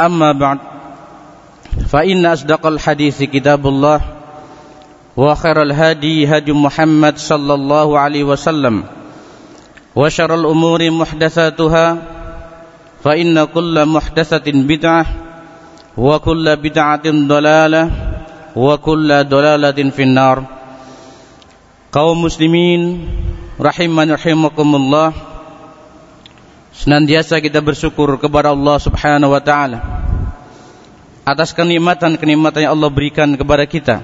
أما بعد فإن أصدق الحديث كتاب الله وخير الهدي هدي محمد صلى الله عليه وسلم وشر الأمور محدثاتها فإن كل محدثة بدعة وكل بدعة ضلالة وكل ضلالة في النار. kaum muslimin rahiman rahimakumullah senantiasa kita bersyukur kepada Allah Subhanahu wa taala atas kenikmatan-kenikmatan yang Allah berikan kepada kita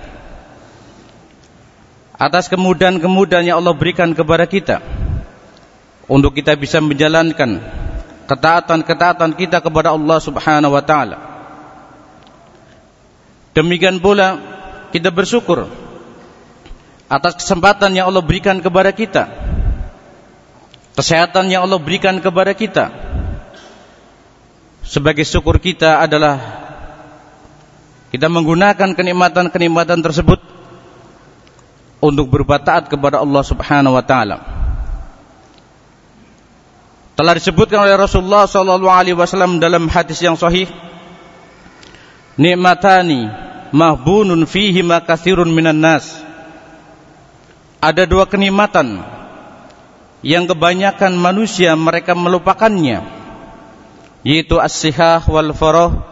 atas kemudahan-kemudahan yang Allah berikan kepada kita untuk kita bisa menjalankan ketaatan-ketaatan kita kepada Allah Subhanahu wa taala. Demikian pula kita bersyukur atas kesempatan yang Allah berikan kepada kita. Kesehatan yang Allah berikan kepada kita. Sebagai syukur kita adalah kita menggunakan kenikmatan-kenikmatan tersebut untuk berbuat taat kepada Allah Subhanahu wa taala. Telah disebutkan oleh Rasulullah sallallahu alaihi wasallam dalam hadis yang sahih, "Nikmatani mahbunun fihi ma katsirun minan nas." Ada dua kenikmatan yang kebanyakan manusia mereka melupakannya, yaitu as-sihah wal farah,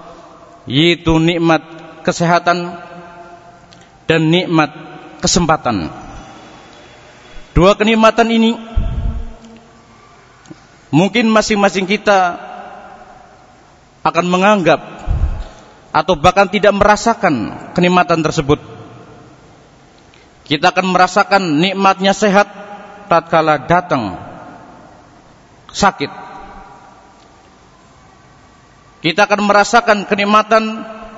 yaitu nikmat kesehatan dan nikmat kesempatan. Dua kenikmatan ini Mungkin masing-masing kita akan menganggap atau bahkan tidak merasakan kenikmatan tersebut. Kita akan merasakan nikmatnya sehat tatkala datang sakit. Kita akan merasakan kenikmatan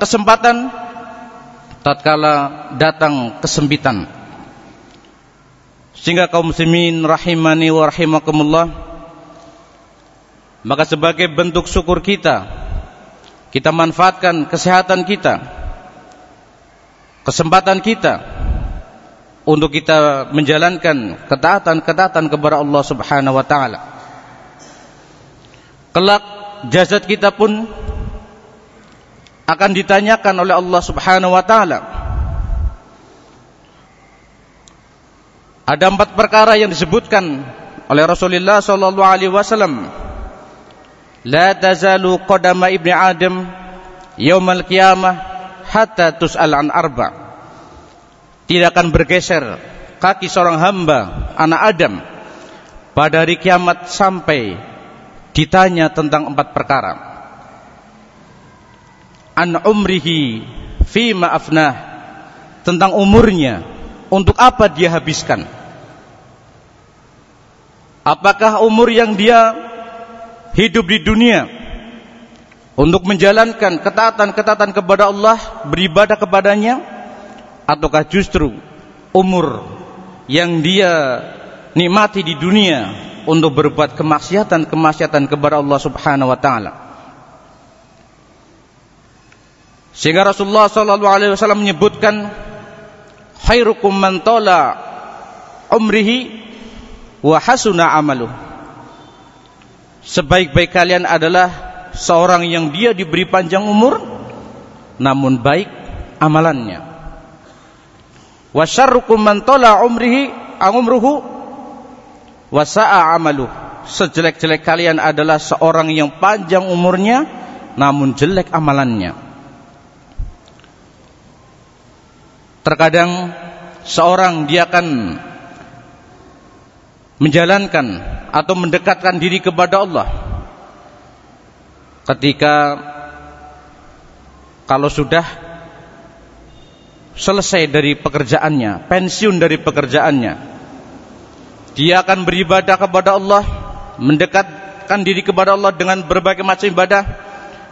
kesempatan tatkala datang kesempitan. Sehingga kaum muslimin rahimani wa rahimakumullah maka sebagai bentuk syukur kita kita manfaatkan kesehatan kita kesempatan kita untuk kita menjalankan ketaatan-ketaatan kepada Allah Subhanahu wa taala. Kelak jasad kita pun akan ditanyakan oleh Allah Subhanahu wa taala. Ada empat perkara yang disebutkan oleh Rasulullah sallallahu alaihi wasallam. La tazalu qadama ibni Adam yaumal qiyamah hatta tus'al an arba. Tidak akan bergeser kaki seorang hamba anak Adam pada hari kiamat sampai ditanya tentang empat perkara. An umrihi fima afnah tentang umurnya untuk apa dia habiskan. Apakah umur yang dia hidup di dunia untuk menjalankan ketaatan-ketaatan kepada Allah, beribadah kepadanya ataukah justru umur yang dia nikmati di dunia untuk berbuat kemaksiatan-kemaksiatan kepada Allah Subhanahu wa taala. Sehingga Rasulullah sallallahu alaihi wasallam menyebutkan khairukum man tala umrihi wa hasuna amaluhu sebaik-baik kalian adalah seorang yang dia diberi panjang umur namun baik amalannya wa syarrukum man tala umrihi ah, umruhu wa sa'a sejelek-jelek kalian adalah seorang yang panjang umurnya namun jelek amalannya. Terkadang seorang dia akan menjalankan atau mendekatkan diri kepada Allah. Ketika kalau sudah selesai dari pekerjaannya, pensiun dari pekerjaannya, dia akan beribadah kepada Allah, mendekatkan diri kepada Allah dengan berbagai macam ibadah.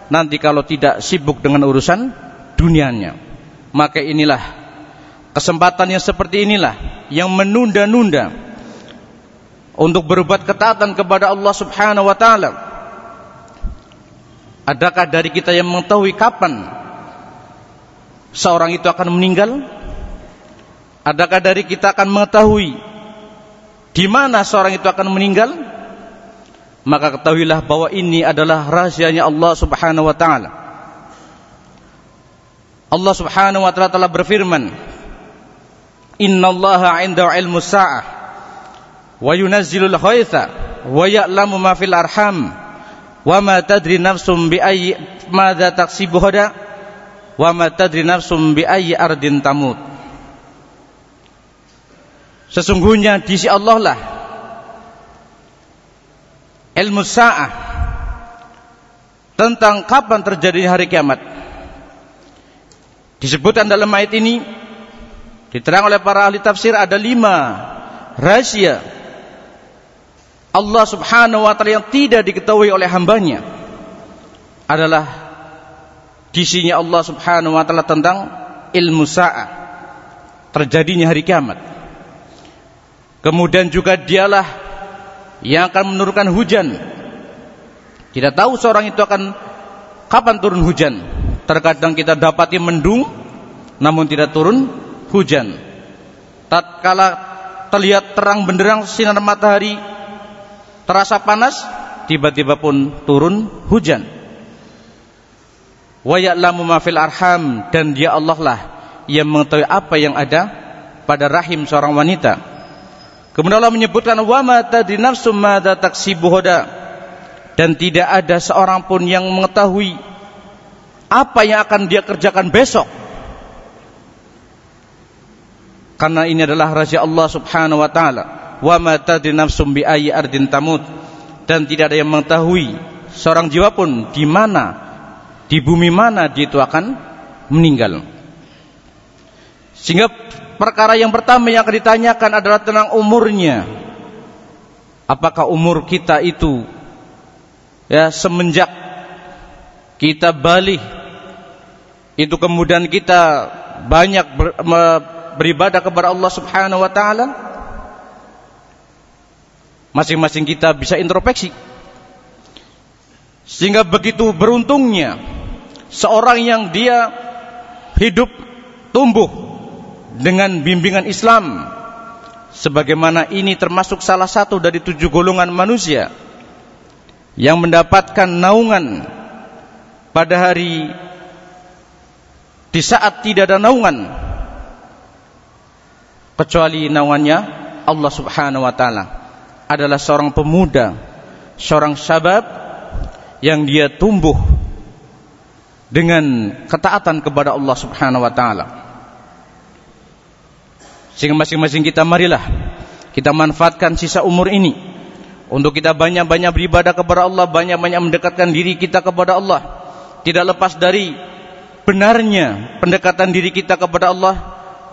Nanti kalau tidak sibuk dengan urusan dunianya, maka inilah kesempatan yang seperti inilah yang menunda-nunda untuk berbuat ketaatan kepada Allah Subhanahu wa taala. Adakah dari kita yang mengetahui kapan seorang itu akan meninggal? Adakah dari kita akan mengetahui di mana seorang itu akan meninggal, maka ketahuilah bahwa ini adalah rahasianya Allah Subhanahu wa taala. Allah Subhanahu wa taala telah berfirman, "Innallaha 'indahu 'ilmu sa'ah wa yunazzilul ghaitha wa ya'lamu ma fil arham wa ma tadri nafsum bi ayyi madza taksibu hada wa ma nafsum bi ayyi ardin tamut." Sesungguhnya di sisi Allah lah ilmu sa'ah tentang kapan terjadi hari kiamat. Disebutkan dalam ayat ini diterang oleh para ahli tafsir ada lima rahasia Allah subhanahu wa ta'ala yang tidak diketahui oleh hambanya adalah disinya Allah subhanahu wa ta'ala tentang ilmu sa'ah terjadinya hari kiamat Kemudian juga dialah yang akan menurunkan hujan. Kita tahu seorang itu akan kapan turun hujan. Terkadang kita dapati mendung namun tidak turun hujan. Tatkala terlihat terang benderang sinar matahari terasa panas, tiba-tiba pun turun hujan. Wa ya'lamu ma fil arham dan dia Allah lah yang mengetahui apa yang ada pada rahim seorang wanita. Kemudian Allah menyebutkan wa ma tadri nafsum madza taksibu dan tidak ada seorang pun yang mengetahui apa yang akan dia kerjakan besok. Karena ini adalah rahasia Allah Subhanahu wa taala. Wa ma tadri nafsum bi ayyi ardin tamut dan tidak ada yang mengetahui seorang jiwa pun di mana di bumi mana dia itu akan meninggal. Sehingga perkara yang pertama yang akan ditanyakan adalah tentang umurnya. Apakah umur kita itu ya semenjak kita balik itu kemudian kita banyak ber, me, beribadah kepada Allah Subhanahu wa taala? Masing-masing kita bisa introspeksi. Sehingga begitu beruntungnya seorang yang dia hidup tumbuh dengan bimbingan Islam sebagaimana ini termasuk salah satu dari tujuh golongan manusia yang mendapatkan naungan pada hari di saat tidak ada naungan kecuali naungannya Allah Subhanahu wa taala. Adalah seorang pemuda seorang syabab yang dia tumbuh dengan ketaatan kepada Allah Subhanahu wa taala sehingga masing-masing kita marilah kita manfaatkan sisa umur ini untuk kita banyak-banyak beribadah kepada Allah, banyak-banyak mendekatkan diri kita kepada Allah. Tidak lepas dari benarnya pendekatan diri kita kepada Allah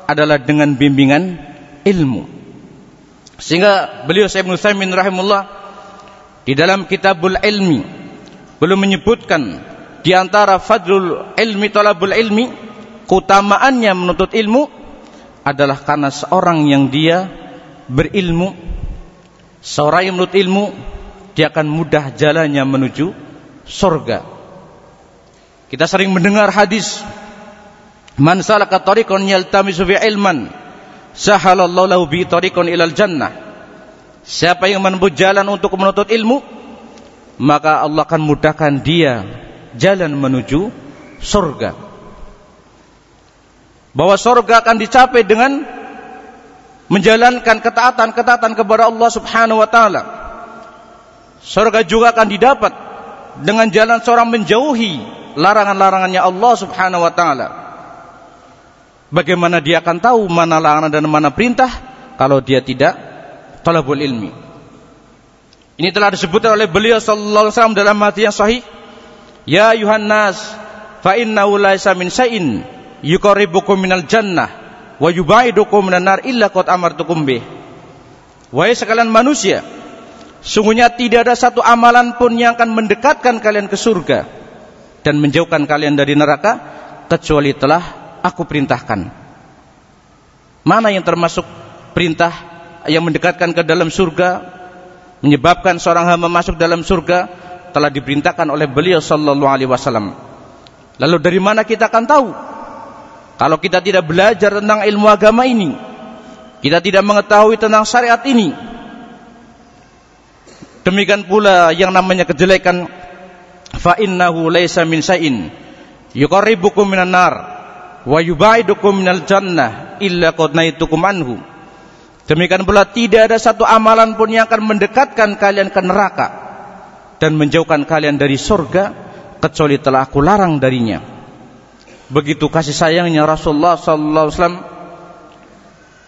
adalah dengan bimbingan ilmu. Sehingga beliau Syekh Ibnu Utsaimin rahimullah di dalam Kitabul Ilmi belum menyebutkan di antara fadlul ilmi talabul ilmi keutamaannya menuntut ilmu adalah karena seorang yang dia berilmu seorang yang menurut ilmu dia akan mudah jalannya menuju surga. Kita sering mendengar hadis man salaka tariqan yaltamisu fi ilman sahalallahu lahu bi tariqan ilal jannah. Siapa yang menempuh jalan untuk menuntut ilmu maka Allah akan mudahkan dia jalan menuju surga bahwa surga akan dicapai dengan menjalankan ketaatan-ketaatan kepada Allah Subhanahu wa taala. Surga juga akan didapat dengan jalan seorang menjauhi larangan-larangannya Allah Subhanahu wa taala. Bagaimana dia akan tahu mana larangan dan mana perintah kalau dia tidak talabul ilmi? Ini telah disebutkan oleh beliau sallallahu alaihi wasallam dalam hadis yang sahih. Ya ayuhan nas, fa innahu laisa min syai'in yuqarribukum minal jannah wa yubaidukum minan nar illa qad amartukum bih. Wahai sekalian manusia, sungguhnya tidak ada satu amalan pun yang akan mendekatkan kalian ke surga dan menjauhkan kalian dari neraka kecuali telah aku perintahkan. Mana yang termasuk perintah yang mendekatkan ke dalam surga, menyebabkan seorang hamba masuk dalam surga telah diperintahkan oleh beliau sallallahu alaihi wasallam. Lalu dari mana kita akan tahu? Kalau kita tidak belajar tentang ilmu agama ini, kita tidak mengetahui tentang syariat ini. Demikian pula yang namanya kejelekan fa innahu laisa min syai'in yuqarribukum minan nar wa yubaidukum minal jannah illa qad naitukum anhu demikian pula tidak ada satu amalan pun yang akan mendekatkan kalian ke neraka dan menjauhkan kalian dari surga kecuali telah aku larang darinya. Begitu kasih sayangnya Rasulullah sallallahu alaihi wasallam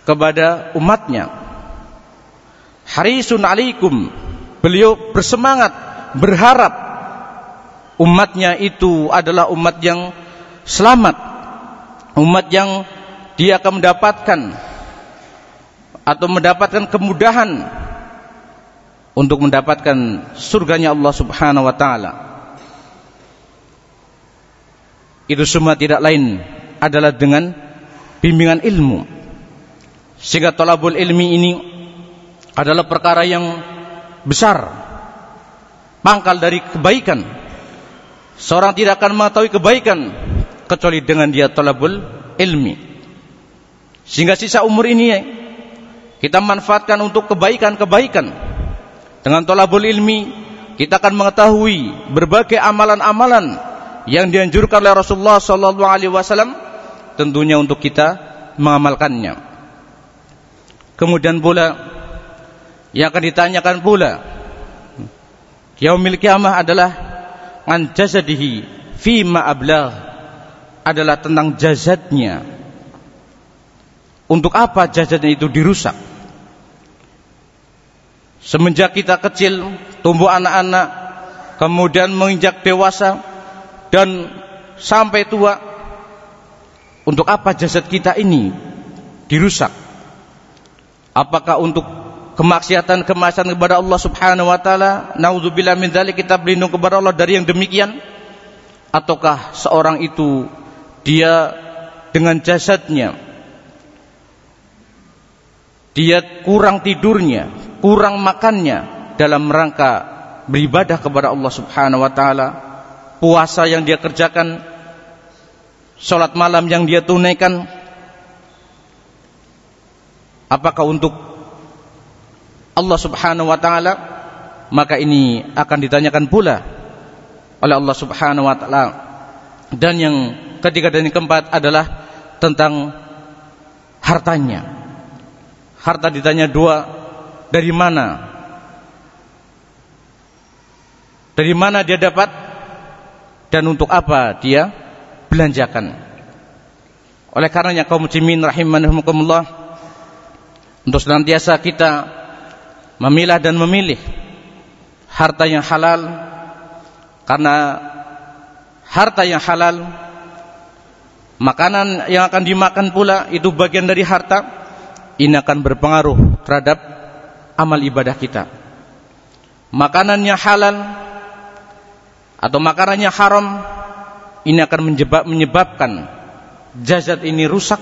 kepada umatnya. Harisun alaikum. Beliau bersemangat berharap umatnya itu adalah umat yang selamat umat yang dia akan mendapatkan atau mendapatkan kemudahan untuk mendapatkan surganya Allah Subhanahu wa taala. Itu semua tidak lain adalah dengan bimbingan ilmu. Sehingga talabul ilmi ini adalah perkara yang besar. Pangkal dari kebaikan. Seorang tidak akan mengetahui kebaikan kecuali dengan dia talabul ilmi. Sehingga sisa umur ini kita manfaatkan untuk kebaikan-kebaikan. Dengan talabul ilmi kita akan mengetahui berbagai amalan-amalan yang dianjurkan oleh Rasulullah sallallahu alaihi wasallam tentunya untuk kita mengamalkannya. Kemudian pula yang akan ditanyakan pula yaumil kiamah adalah an jasadihi fima ablagh adalah tentang jasadnya. Untuk apa jasadnya itu dirusak? Semenjak kita kecil, tumbuh anak-anak, kemudian menginjak dewasa dan sampai tua, untuk apa jasad kita ini dirusak? Apakah untuk kemaksiatan-kemaksiatan kepada Allah Subhanahu wa taala? Nauzubillah min dzalik kita berlindung kepada Allah dari yang demikian. Ataukah seorang itu dia dengan jasadnya dia kurang tidurnya kurang makannya dalam rangka beribadah kepada Allah Subhanahu wa taala puasa yang dia kerjakan salat malam yang dia tunaikan apakah untuk Allah Subhanahu wa taala maka ini akan ditanyakan pula oleh Allah Subhanahu wa taala dan yang ketiga dan yang keempat adalah tentang hartanya. Harta ditanya dua, dari mana? Dari mana dia dapat dan untuk apa dia belanjakan? Oleh karenanya kaum muslimin rahimanahumullah untuk senantiasa kita memilah dan memilih harta yang halal karena harta yang halal makanan yang akan dimakan pula itu bagian dari harta ini akan berpengaruh terhadap amal ibadah kita. Makanannya halal atau makanannya haram ini akan menyebab, menyebabkan jasad ini rusak.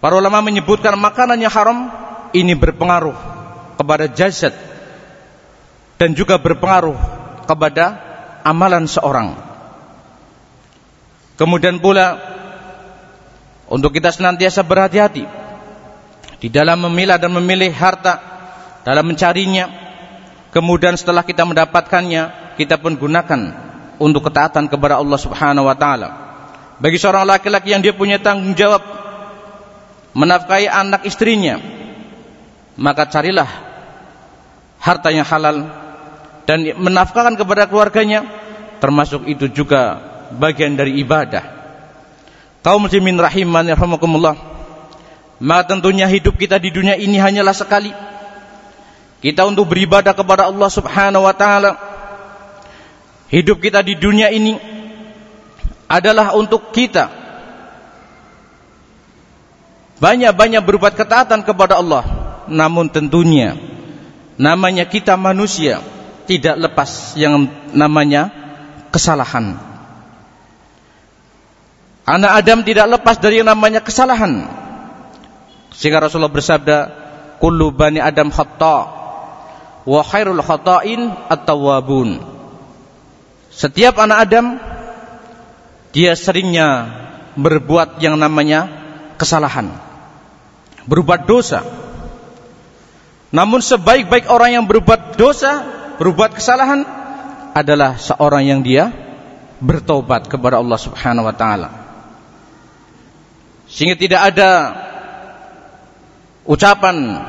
Para ulama menyebutkan makanannya haram ini berpengaruh kepada jasad dan juga berpengaruh kepada amalan seorang. Kemudian pula untuk kita senantiasa berhati-hati di dalam memilah dan memilih harta, dalam mencarinya. Kemudian setelah kita mendapatkannya, kita pun gunakan untuk ketaatan kepada Allah Subhanahu wa taala. Bagi seorang laki-laki yang dia punya tanggung jawab menafkahi anak istrinya, maka carilah harta yang halal dan menafkahkan kepada keluarganya termasuk itu juga bagian dari ibadah. Kaum muslimin rahiman rahimakumullah. Maka tentunya hidup kita di dunia ini hanyalah sekali. Kita untuk beribadah kepada Allah Subhanahu wa taala. Hidup kita di dunia ini adalah untuk kita banyak-banyak berbuat ketaatan kepada Allah. Namun tentunya namanya kita manusia tidak lepas yang namanya kesalahan. Anak Adam tidak lepas dari yang namanya kesalahan. Sehingga Rasulullah bersabda, "Kullu bani Adam khata wa khairul khata'in at-tawwabun." Setiap anak Adam dia seringnya berbuat yang namanya kesalahan. Berbuat dosa. Namun sebaik-baik orang yang berbuat dosa, berbuat kesalahan adalah seorang yang dia bertobat kepada Allah Subhanahu wa taala. Sehingga tidak ada ucapan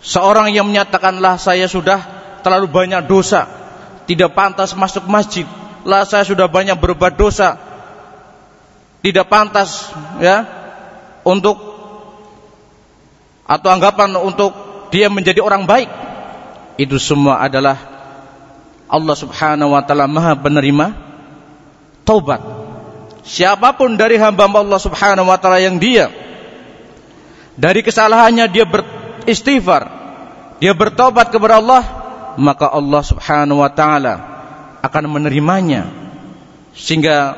seorang yang menyatakanlah saya sudah terlalu banyak dosa, tidak pantas masuk masjid, lah saya sudah banyak berbuat dosa, tidak pantas ya untuk atau anggapan untuk dia menjadi orang baik. Itu semua adalah Allah Subhanahu wa taala Maha penerima taubat. Siapa pun dari hamba Allah Subhanahu wa taala yang dia dari kesalahannya dia beristighfar, dia bertobat kepada Allah, maka Allah Subhanahu wa taala akan menerimanya. Sehingga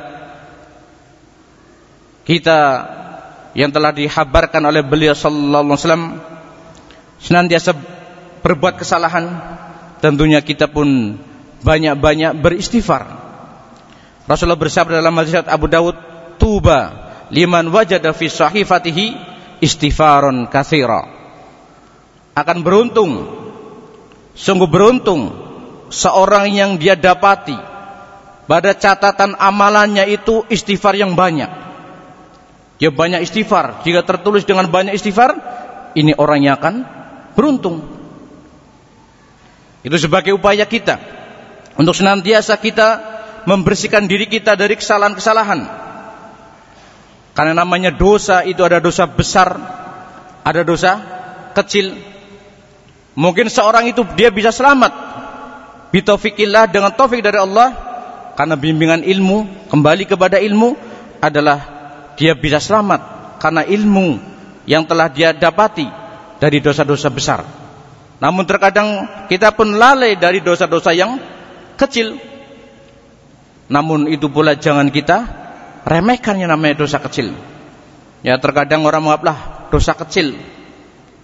kita yang telah dihabarkan oleh beliau sallallahu alaihi wasallam senantiasa berbuat kesalahan, tentunya kita pun banyak-banyak beristighfar. Rasulullah bersabda dalam hadis Abu Dawud, "Tuba liman wajada fi sahifatihi istighfaron kathira akan beruntung sungguh beruntung seorang yang dia dapati pada catatan amalannya itu istighfar yang banyak. Dia banyak istighfar. Jika tertulis dengan banyak istighfar ini orangnya akan beruntung. Itu sebagai upaya kita untuk senantiasa kita membersihkan diri kita dari kesalahan-kesalahan karena namanya dosa itu ada dosa besar, ada dosa kecil. Mungkin seorang itu dia bisa selamat. Bitaufikillah dengan taufik dari Allah karena bimbingan ilmu, kembali kepada ilmu adalah dia bisa selamat karena ilmu yang telah dia dapati dari dosa-dosa besar. Namun terkadang kita pun lalai dari dosa-dosa yang kecil. Namun itu pula jangan kita remehkan yang namanya dosa kecil. Ya terkadang orang menganggaplah dosa kecil.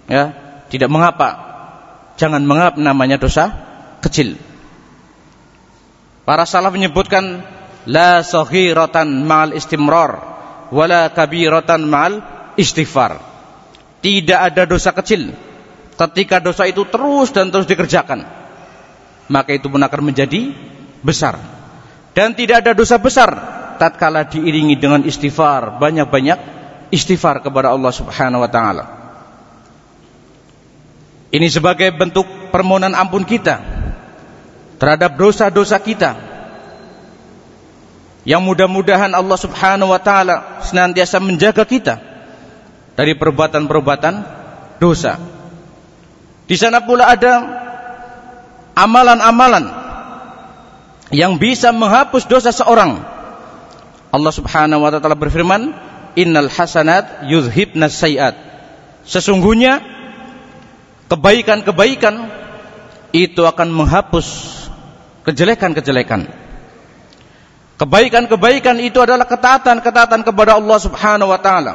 Ya, tidak mengapa. Jangan menganggap namanya dosa kecil. Para salaf menyebutkan la saghiratan ma'al istimrar wala kabiratan ma'al istighfar. Tidak ada dosa kecil ketika dosa itu terus dan terus dikerjakan. Maka itu pun akan menjadi besar. Dan tidak ada dosa besar tatkala diiringi dengan istighfar, banyak-banyak istighfar kepada Allah Subhanahu wa taala. Ini sebagai bentuk permohonan ampun kita terhadap dosa-dosa kita. Yang mudah-mudahan Allah Subhanahu wa taala senantiasa menjaga kita dari perbuatan-perbuatan dosa. Di sana pula ada amalan-amalan yang bisa menghapus dosa seorang Allah Subhanahu wa taala berfirman, "Innal hasanat yuzhibnas sayiat." Sesungguhnya kebaikan-kebaikan itu akan menghapus kejelekan-kejelekan. Kebaikan-kebaikan itu adalah ketaatan-ketaatan kepada Allah Subhanahu wa taala.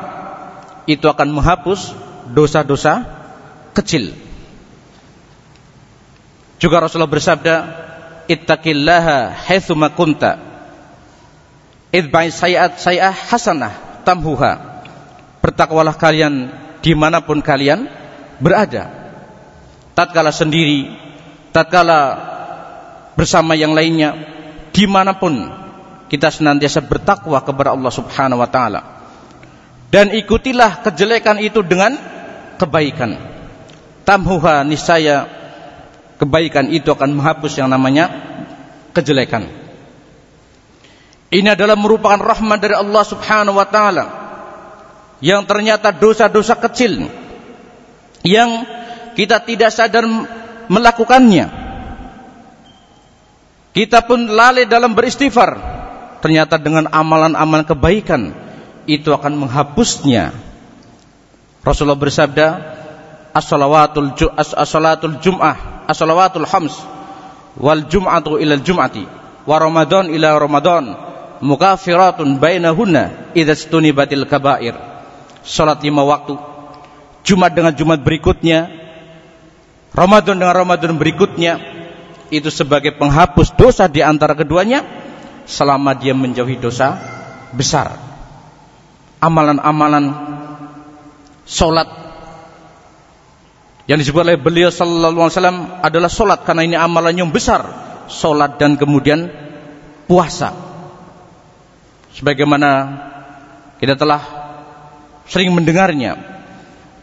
Itu akan menghapus dosa-dosa kecil. Juga Rasulullah bersabda, "Ittaqillaha haitsu ma kunta." Idba'i sayiat sayi'ah hasanah tamhuha. Bertakwalah kalian di mana pun kalian berada. Tatkala sendiri tatkala bersama yang lainnya di mana pun kita senantiasa bertakwa kepada Allah subhanahu wa ta'ala. Dan ikutilah kejelekan itu dengan kebaikan. Tamhuha niscaya kebaikan itu akan menghapus yang namanya kejelekan Ini adalah merupakan rahmat dari Allah Subhanahu wa taala yang ternyata dosa-dosa kecil yang kita tidak sadar melakukannya. Kita pun lalai dalam beristighfar. Ternyata dengan amalan-amalan kebaikan itu akan menghapusnya. Rasulullah bersabda, "As-salawatul as-salatul jum'ah, as-salawatul hams wal jum'atu ila jum'ati wa ramadan ila ramadan mukafiratun bainahunna idza stunibatil kaba'ir. Salat lima waktu. Jumat dengan Jumat berikutnya, Ramadan dengan Ramadan berikutnya itu sebagai penghapus dosa di antara keduanya selama dia menjauhi dosa besar. Amalan-amalan salat yang disebut oleh beliau sallallahu alaihi wasallam adalah salat karena ini amalan yang besar. Salat dan kemudian puasa sebagaimana kita telah sering mendengarnya.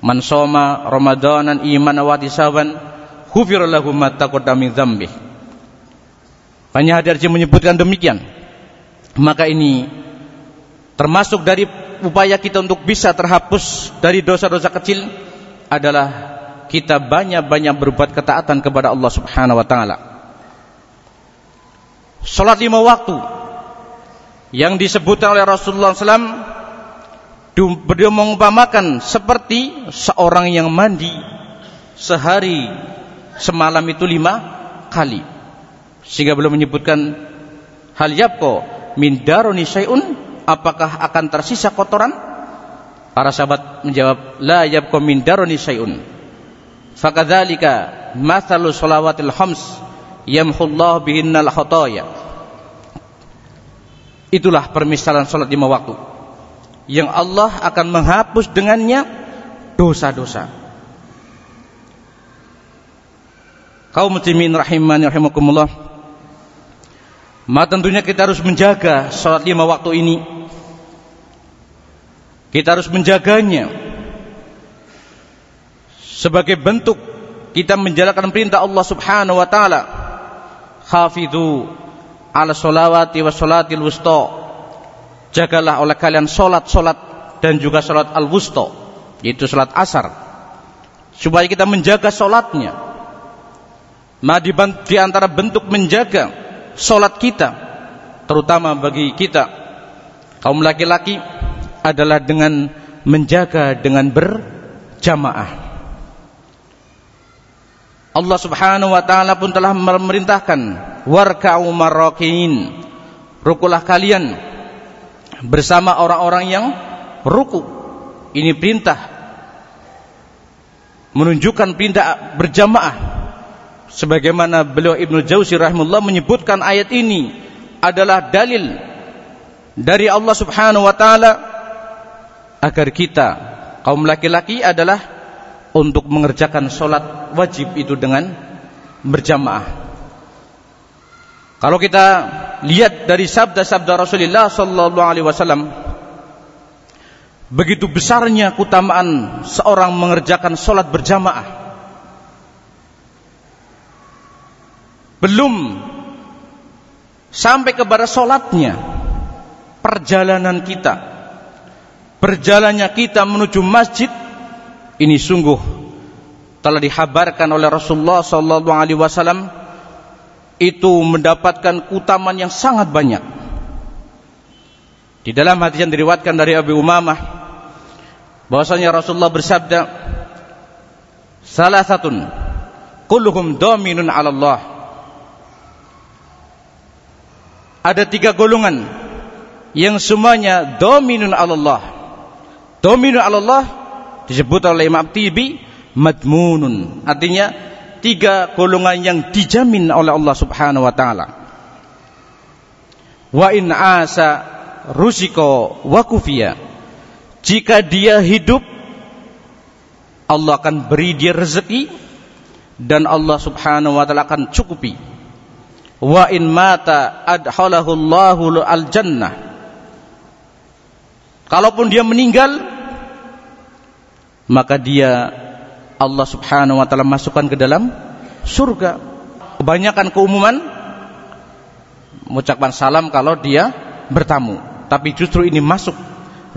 Man soma ramadanan iman wa tisaban ghufira lahu ma taqaddama banyak yang menyebutkan demikian. Maka ini termasuk dari upaya kita untuk bisa terhapus dari dosa-dosa kecil adalah kita banyak-banyak berbuat ketaatan kepada Allah Subhanahu wa taala. Salat lima waktu yang disebutkan oleh Rasulullah SAW beliau mengumpamakan seperti seorang yang mandi sehari semalam itu lima kali. Sehingga belum menyebutkan hal yapko min daruni syai'un? Apakah akan tersisa kotoran? Para sahabat menjawab la yapko min daruni syai'un. Fakadzalika mathalu shalawatil khams yamhullahu bihinnal khotoya Itulah permisalan sholat lima waktu yang Allah akan menghapus dengannya dosa-dosa. Kaum muslimin rahimani rahimakumullah. Maka tentunya kita harus menjaga sholat lima waktu ini. Kita harus menjaganya sebagai bentuk kita menjalankan perintah Allah Subhanahu wa taala. Hafidhu ala solawati wa solatil wusto jagalah oleh kalian solat solat dan juga solat al wusto yaitu solat asar. Supaya kita menjaga solatnya. Nah di antara bentuk menjaga solat kita terutama bagi kita kaum laki-laki adalah dengan menjaga dengan berjamaah. Allah Subhanahu wa taala pun telah memerintahkan warka'u marrakin. Rukulah kalian bersama orang-orang yang ruku. Ini perintah menunjukkan perintah berjamaah. Sebagaimana beliau Ibnu Jauzi rahimahullah menyebutkan ayat ini adalah dalil dari Allah Subhanahu wa taala agar kita kaum laki-laki adalah untuk mengerjakan sholat wajib itu dengan berjamaah. Kalau kita lihat dari sabda-sabda Rasulullah sallallahu alaihi wasallam begitu besarnya keutamaan seorang mengerjakan sholat berjamaah. Belum sampai kepada sholatnya perjalanan kita perjalannya kita menuju masjid ini sungguh telah dihabarkan oleh Rasulullah sallallahu alaihi wasallam itu mendapatkan keutamaan yang sangat banyak. Di dalam hadis yang diriwayatkan dari Abu Umamah bahwasanya Rasulullah bersabda salah satu kulluhum dominun 'ala Allah. Ada tiga golongan yang semuanya dominun 'ala Allah. Dominun 'ala Allah disebut oleh Imam Tibi madmunun artinya tiga golongan yang dijamin oleh Allah Subhanahu wa taala. Wa in asa rusiko wa kufiya. Jika dia hidup Allah akan beri dia rezeki dan Allah Subhanahu wa taala akan cukupi. Wa in mata adhalahu Allahu al jannah kalaupun dia meninggal maka dia Allah Subhanahu wa taala masukkan ke dalam surga. Kebanyakan keumuman mengucapkan salam kalau dia bertamu, tapi justru ini masuk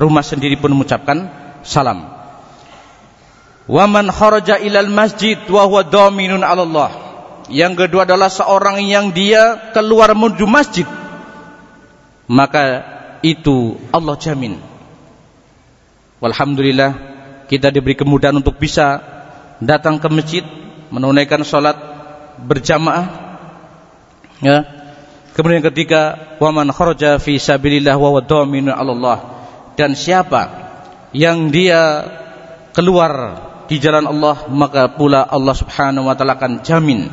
rumah sendiri pun mengucapkan salam. Wa man kharaja ilal masjid wa huwa Allah. Yang kedua adalah seorang yang dia keluar menuju masjid. Maka itu Allah jamin. Walhamdulillah kita diberi kemudahan untuk bisa datang ke masjid menunaikan sholat berjamaah ya. Kemudian ketika waman kharaja fi sabilillah wa wadhaminu Allah. Dan siapa yang dia keluar di jalan Allah maka pula Allah Subhanahu wa taala akan jamin.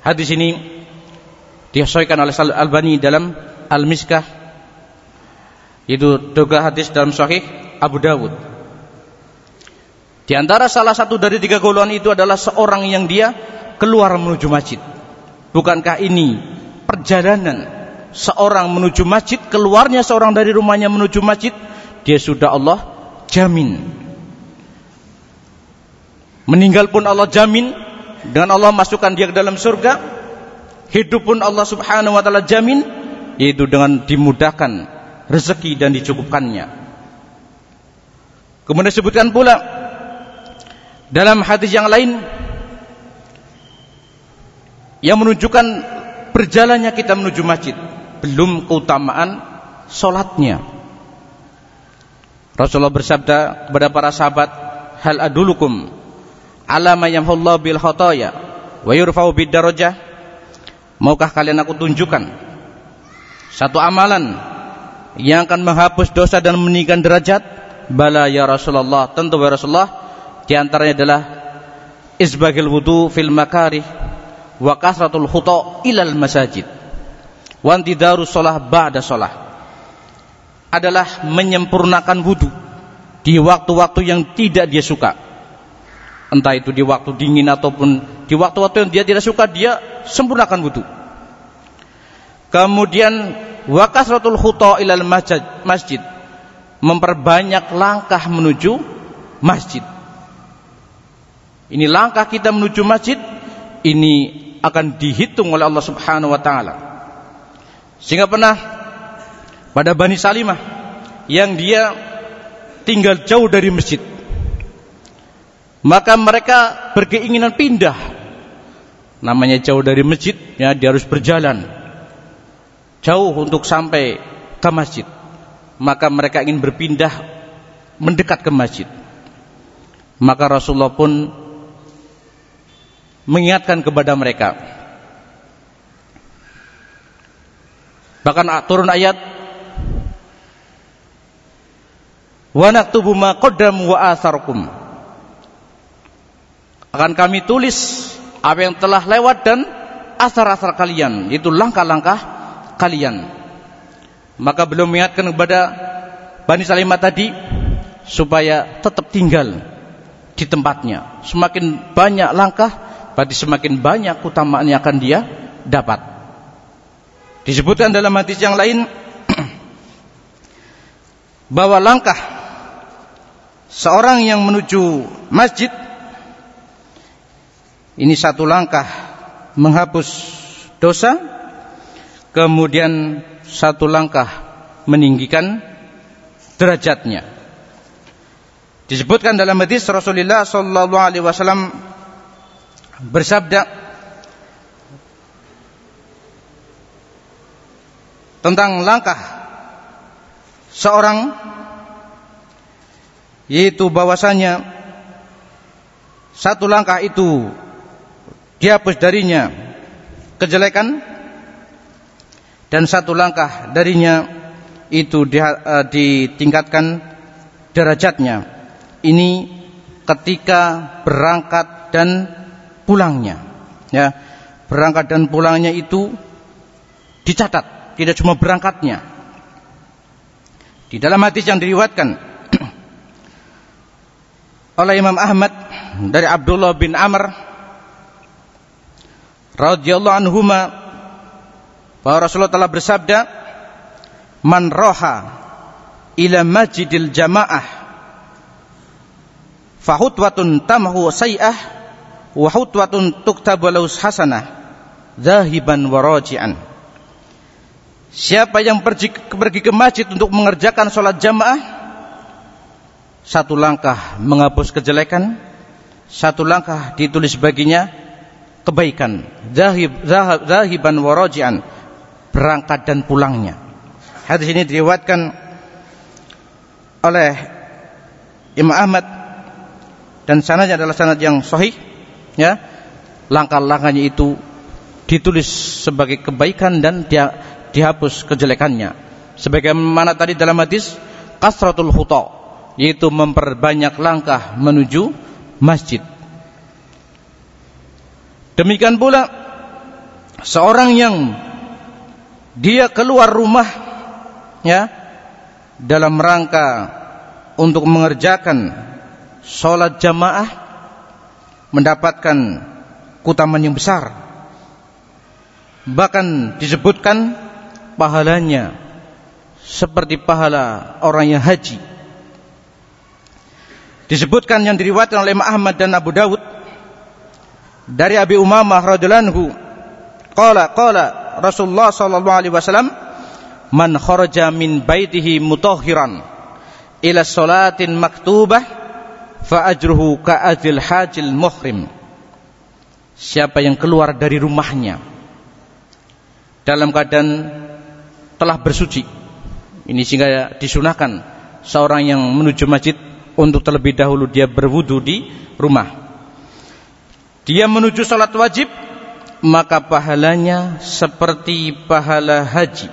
Hadis ini disesuaikan oleh Al-Albani dalam Al-Miskah itu juga hadis dalam sahih Abu Dawud di antara salah satu dari tiga golongan itu adalah seorang yang dia keluar menuju masjid. Bukankah ini perjalanan seorang menuju masjid, keluarnya seorang dari rumahnya menuju masjid, dia sudah Allah jamin. Meninggal pun Allah jamin dengan Allah masukkan dia ke dalam surga. Hidup pun Allah Subhanahu wa taala jamin yaitu dengan dimudahkan rezeki dan dicukupkannya. Kemudian disebutkan pula dalam hadis yang lain yang menunjukkan berjalannya kita menuju masjid belum keutamaan solatnya. Rasulullah bersabda kepada para sahabat hal adulukum ala ma bil khataya wa yurfa'u bid maukah kalian aku tunjukkan satu amalan yang akan menghapus dosa dan meninggikan derajat? Bala ya Rasulullah tentu ya Rasulullah di antaranya adalah isbagil wudu fil makarih wa kasratul khuta ilal masajid. Wa antidaru shalah ba'da. Adalah menyempurnakan wudu di waktu-waktu yang tidak dia suka. Entah itu di waktu dingin ataupun di waktu-waktu yang dia tidak suka dia sempurnakan wudu. Kemudian wa kasratul khuta ilal masjid memperbanyak langkah menuju masjid ini langkah kita menuju masjid ini akan dihitung oleh Allah Subhanahu wa taala. Sehingga pernah pada Bani Salimah yang dia tinggal jauh dari masjid. Maka mereka berkeinginan pindah. Namanya jauh dari masjid, ya dia harus berjalan jauh untuk sampai ke masjid. Maka mereka ingin berpindah mendekat ke masjid. Maka Rasulullah pun mengingatkan kepada mereka. Bahkan turun ayat Wa naktubu ma qaddam wa atharkum. Akan kami tulis apa yang telah lewat dan asar-asar kalian, yaitu langkah-langkah kalian. Maka belum mengingatkan kepada Bani Salimah tadi supaya tetap tinggal di tempatnya. Semakin banyak langkah, berarti semakin banyak keutamaan yang akan dia dapat. Disebutkan dalam hadis yang lain bahwa langkah seorang yang menuju masjid ini satu langkah menghapus dosa, kemudian satu langkah meninggikan derajatnya. Disebutkan dalam hadis Rasulullah sallallahu alaihi wasallam bersabda tentang langkah seorang yaitu bahwasanya satu langkah itu dihapus darinya kejelekan dan satu langkah darinya itu eh, ditingkatkan derajatnya. Ini ketika berangkat dan pulangnya. Ya, berangkat dan pulangnya itu dicatat, tidak cuma berangkatnya. Di dalam hadis yang diriwatkan oleh Imam Ahmad dari Abdullah bin Amr radhiyallahu anhuma bahwa Rasulullah telah bersabda man roha ila majidil jamaah fahutwatun tamhu say'ah wa hutwatun tuktabu hasanah zahiban wa raji'an. Siapa yang pergi, pergi ke masjid untuk mengerjakan sholat jamaah Satu langkah menghapus kejelekan Satu langkah ditulis baginya kebaikan Zahib, zahab, Zahiban warajian Berangkat dan pulangnya. Hadis ini diriwatkan oleh Imam Ahmad dan sanadnya adalah sanad yang sahih ya langkah-langkahnya itu ditulis sebagai kebaikan dan dia dihapus kejelekannya. Sebagaimana tadi dalam hadis kasratul khuta yaitu memperbanyak langkah menuju masjid. Demikian pula seorang yang dia keluar rumah ya dalam rangka untuk mengerjakan sholat jamaah mendapatkan kutaman yang besar. Bahkan disebutkan pahalanya seperti pahala orang yang haji. Disebutkan yang diriwayatkan oleh Ahmad dan Abu Dawud dari Abi Umamah radhiyallahu anhu. Qala qala Rasulullah sallallahu alaihi wasallam man kharaja min baitihi mutahhiran ila salatin maktubah fa ajruhu ka ajil hajil muhrim siapa yang keluar dari rumahnya dalam keadaan telah bersuci. Ini sehingga disunahkan seorang yang menuju masjid untuk terlebih dahulu dia berwudu di rumah. Dia menuju salat wajib maka pahalanya seperti pahala haji.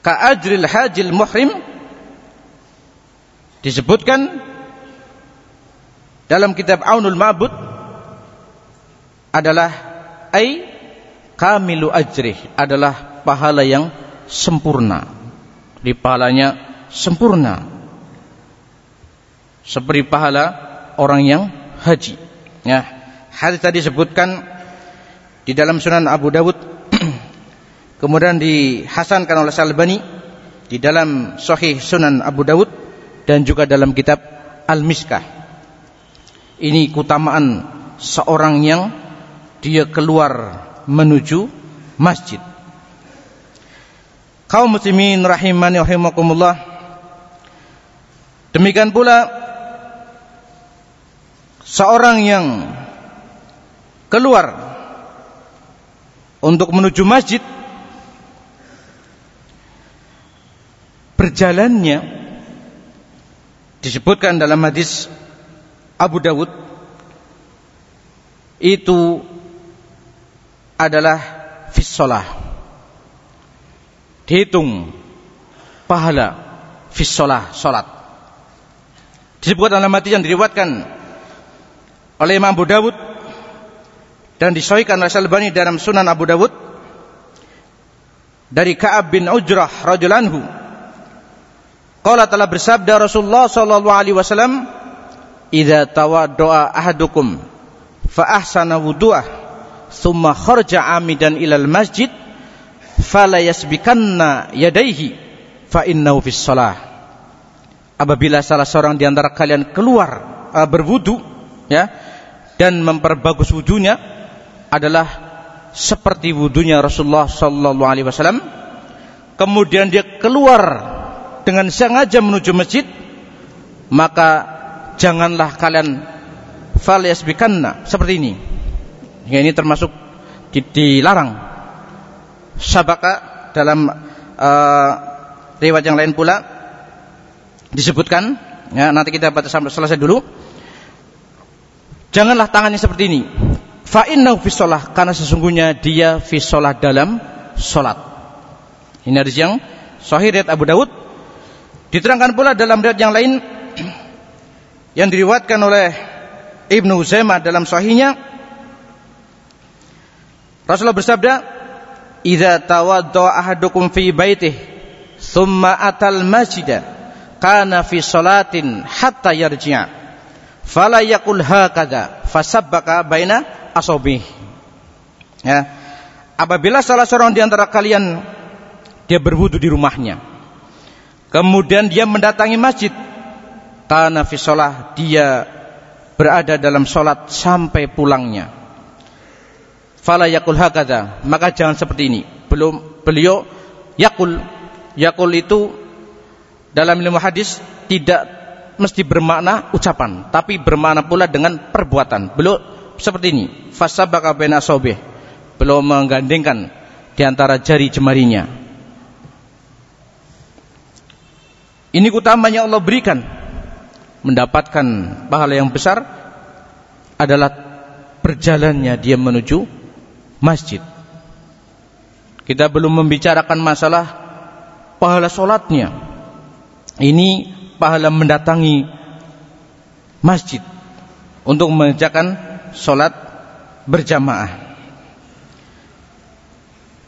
Ka hajil muhrim disebutkan dalam kitab Aunul Ma'bud adalah ai kamilu ajrih adalah pahala yang sempurna. Di pahalanya sempurna. Seperti pahala orang yang haji. Ya, hadis tadi sebutkan di dalam Sunan Abu Dawud kemudian dihasankan oleh Salbani di dalam Sahih Sunan Abu Dawud dan juga dalam kitab Al-Miskah. Ini keutamaan seorang yang dia keluar menuju masjid. Kaum muslimin rahimani rahimakumullah. Demikian pula seorang yang keluar untuk menuju masjid berjalannya disebutkan dalam hadis Abu Dawud itu adalah fissolah. Dihitung pahala fissolah solat. Disebut dalam mati yang diriwatkan oleh Imam Abu Dawud dan disahihkan oleh Salbani dalam Sunan Abu Dawud dari Ka'ab bin Ujrah radhiyallahu anhu. Qala telah bersabda Rasulullah sallallahu alaihi wasallam, "Idza tawaddaa ahadukum fa ahsana wudu'ah thumma kharja amidan ilal masjid fala yasbikanna yadaihi fa innahu fis shalah. Apabila salah seorang di antara kalian keluar uh, berwudu ya dan memperbagus wudunya adalah seperti wudunya Rasulullah sallallahu alaihi wasallam kemudian dia keluar dengan sengaja menuju masjid maka janganlah kalian fal yasbikanna seperti ini Ya, ini termasuk dilarang. Sabaka dalam uh, riwayat yang lain pula disebutkan ya nanti kita baca sampai selesai dulu. Janganlah tangannya seperti ini. Fa innahu fi karena sesungguhnya dia fi dalam salat. Ini hadis yang sahih riwayat Abu Dawud. Diterangkan pula dalam riwayat yang lain yang diriwayatkan oleh Ibnu Uzaimah dalam sahihnya Rasulullah bersabda, "Idza tawadda ahadukum fi baitih, thumma atal masjid, kana fi salatin hatta yarji'a." Fala yaqul hakadha, fasabbaka baina asobih. Ya. Apabila salah seorang di antara kalian dia berwudu di rumahnya, kemudian dia mendatangi masjid, kana fi shalah, dia berada dalam salat sampai pulangnya. Fala yakul hakadha. Maka jangan seperti ini. Belum beliau yakul yakul itu dalam ilmu hadis tidak mesti bermakna ucapan tapi bermakna pula dengan perbuatan. Beliau seperti ini. Fasabaka baina sobeh beliau menggandengkan di antara jari jemarinya. Ini utamanya Allah berikan mendapatkan pahala yang besar adalah perjalannya dia menuju masjid kita belum membicarakan masalah pahala solatnya ini pahala mendatangi masjid untuk mengerjakan solat berjamaah.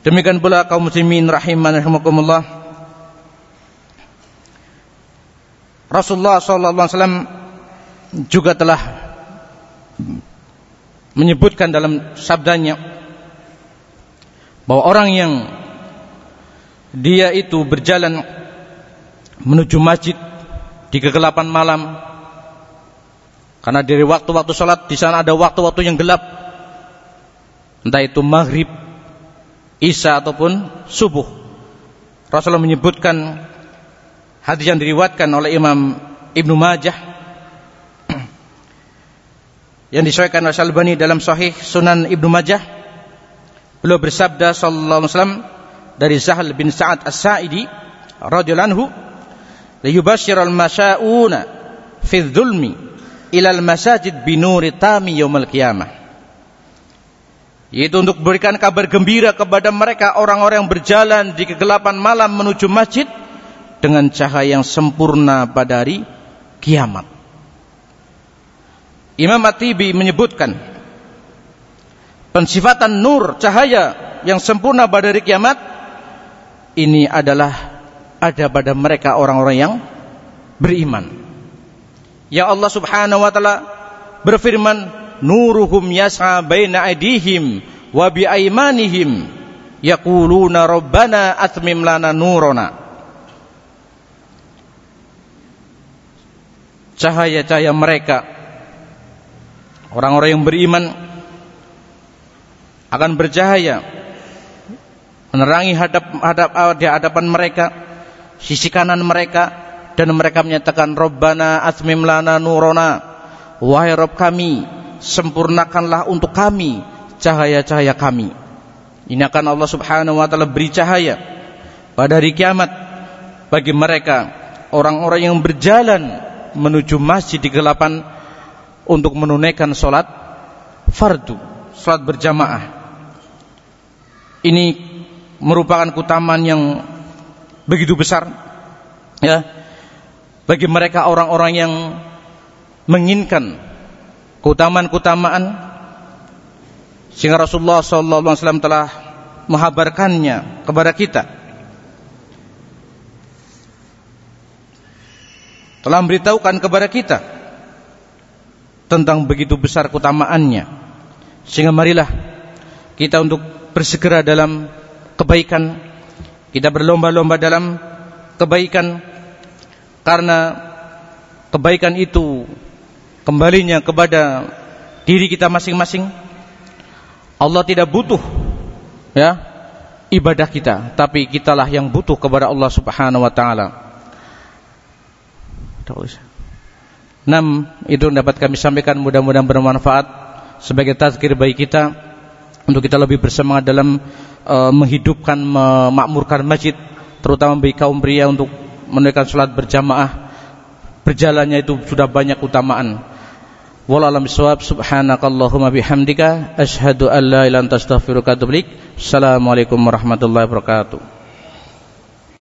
Demikian pula kaum muslimin rahiman rahimakumullah. Rasulullah wasallam juga telah menyebutkan dalam sabdanya bahwa orang yang dia itu berjalan menuju masjid di kegelapan malam karena dari waktu-waktu sholat di sana ada waktu-waktu yang gelap entah itu maghrib isya ataupun subuh. Rasulullah menyebutkan hadis yang diriwatkan oleh Imam Ibnu Majah yang disesuaikan oleh Syalbani dalam Sahih Sunan Ibnu Majah. Beliau bersabda sallallahu alaihi wasallam dari Zahal bin Sa'ad As-Sa'idi radhiyallahu anhu liyubashshiral masya'una fi dhulmi ilal masajid binuri tami yaumil qiyamah. Yaitu untuk berikan kabar gembira kepada mereka orang-orang yang berjalan di kegelapan malam menuju masjid dengan cahaya yang sempurna pada hari kiamat Imam Atibi menyebutkan pensifatan nur cahaya yang sempurna pada hari kiamat ini adalah ada pada mereka orang-orang yang beriman. Ya Allah Subhanahu wa taala berfirman, "Nuruhum yas'a baina aydihim wa bi aymanihim yaquluna rabbana atmim lana nurana." Cahaya-cahaya mereka. Orang-orang yang beriman akan bercahaya menerangi hadap, hadap di hadapan mereka sisi kanan mereka dan mereka menyatakan Rabbana atmim lana nurona wahai Rabb kami sempurnakanlah untuk kami cahaya-cahaya kami. Ini akan Allah subhanahu wa ta'ala beri cahaya pada hari kiamat bagi mereka orang-orang yang berjalan menuju masjid di gelapan untuk menunaikan sholat fardu sholat berjamaah. Ini merupakan kutaman yang begitu besar ya bagi mereka orang-orang yang menginginkan keutamaan-keutamaan. Sehingga Rasulullah SAW telah menghabarkannya kepada kita telah memberitahukan kepada kita tentang begitu besar keutamaannya sehingga marilah kita untuk bersegera dalam kebaikan kita berlomba-lomba dalam kebaikan karena kebaikan itu kembalinya kepada diri kita masing-masing. Allah tidak butuh ya ibadah kita, tapi kitalah yang butuh kepada Allah Subhanahu wa taala. Enam itu dapat kami sampaikan mudah-mudahan bermanfaat sebagai tazkir bagi kita untuk kita lebih bersemangat dalam uh, menghidupkan memakmurkan masjid terutama bagi kaum pria untuk menunaikan salat berjamaah. Berjalannya itu sudah banyak utamaan. Wallahualam bisawab subhanakallahumma bihamdika. Asyhadu an la ilaha illa anta astaghfiruka wa atubu. Assalamualaikum warahmatullahi wabarakatuh.